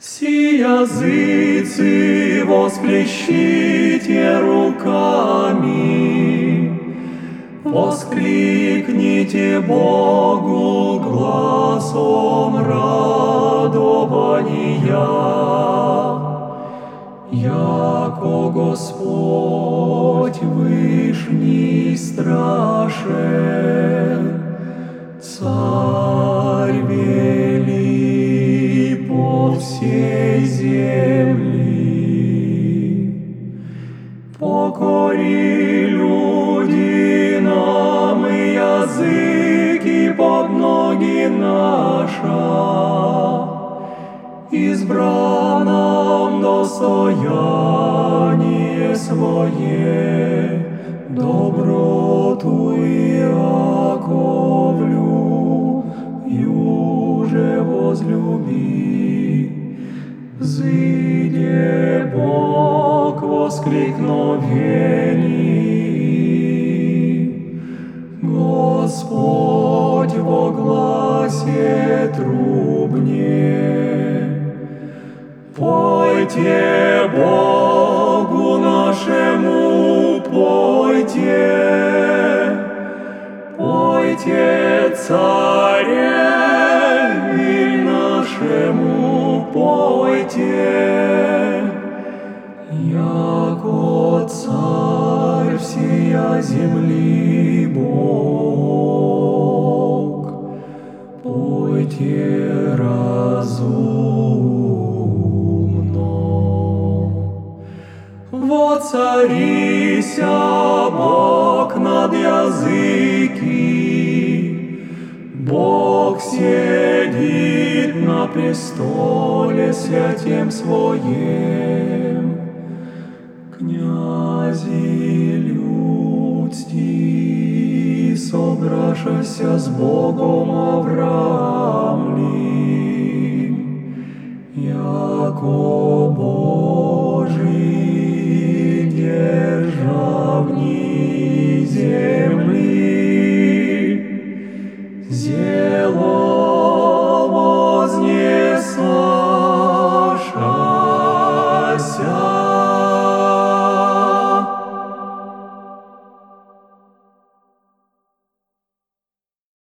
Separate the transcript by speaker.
Speaker 1: Си языцы восплещите руками, Воскликните Богу глазом радования. Яко Господь всей земли. Покори люди нам и языки под ноги наша, избран нам достояние свое, доброту Иаковлю, Взыде Бог воскликновений, Господь во гласе трубне. Пойте Богу нашему, пойте, пойте цареве пойте, яко царь всея земли Бог, пойте разумно. Воцарися Бог над языки, Бог сидит на престоле святем своем, князи людсти, собрашася с Богом Авраамли, яко Божий державни земли, зело